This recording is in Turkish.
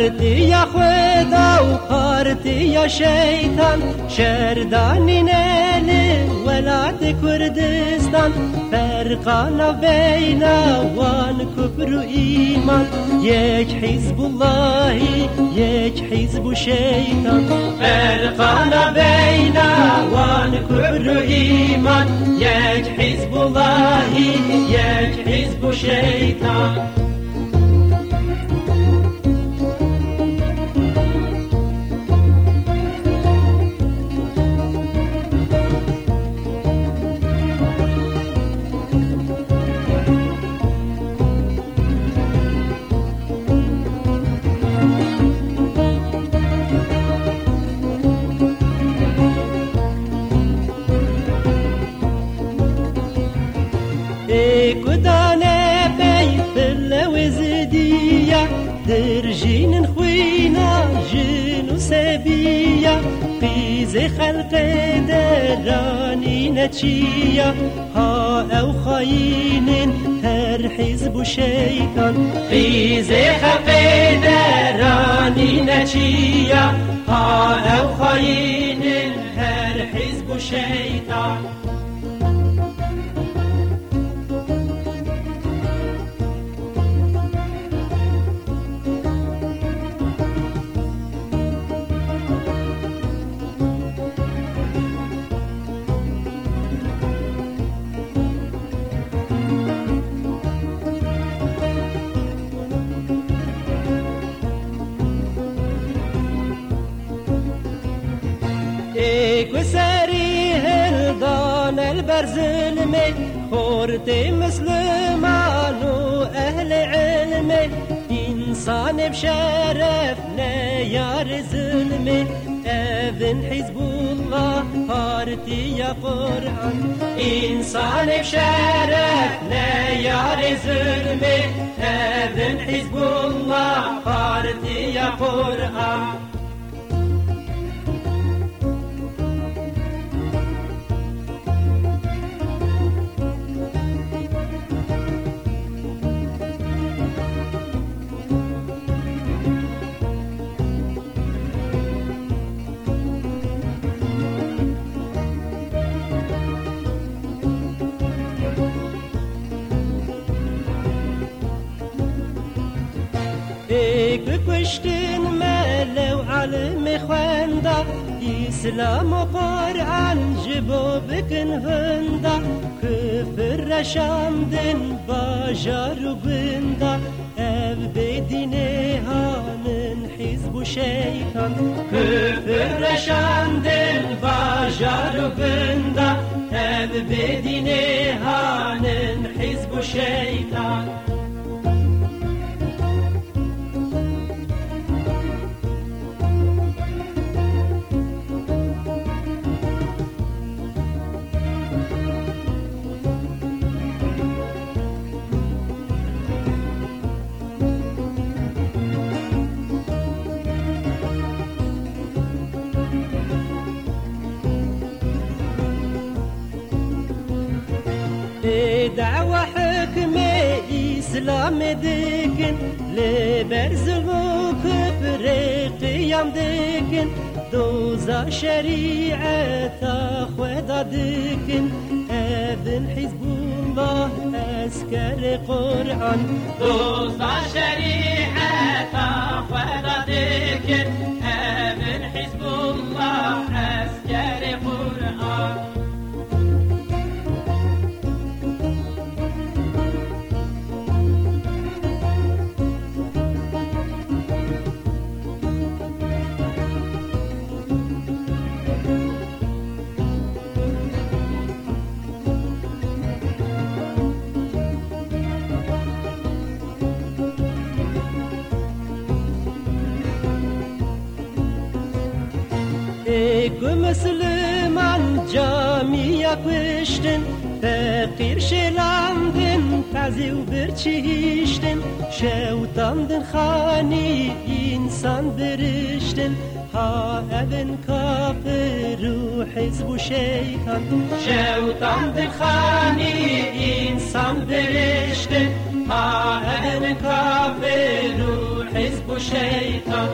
Partiya xweda u partiya şeytan Şerdanin eli velat Kurdistan. Ferkana beyna van küfrü iman. Yek hizbullahi yek hizbu şeytan Ferkana beyna van küfrü iman. Yek hizbullahi yek hizbu şeytan شیطان كدانة بي بالوزدية درجين خوينا جنو سبية قيزي خلق دراني نتشية. ها أو خاين هر حزب شيطان. قيزي خلق دراني نتشية. ها أو خاين هر حزب شيطان. وسري هلدان البرزلمي خورتي مسلمان وأهل علمي إنسان بشرف يار زلمي ابن حزب الله هارتي يا قرآن إنسان بشرف يار زلمي ابن حزب الله هارتي يا قرآن بکشتین ملو علم خوندا اسلام و قرآن جبو بکن هندا کفر رشاندن باجار و گندا ev bedine hanın hizbu şeytan Küfür reşandın bajar gında Ev bedine hanın hizbu şeytan دعوة حكمة إسلام دكن لبرز الكفر قيام دكن دوزا شريعة خدا دكن أذن حزب الله أسكر قرآن. دوزا شريعة خدا دكن Ee, Ey Müslüman camiye kıştın Fakir şelandın taziv bir çihiştin Şevtandın hani insan biriştin Ha evin kafiru hizbu şeytan. Şevtandın hani insan biriştin Ha evin kafiru hizbu şeytan.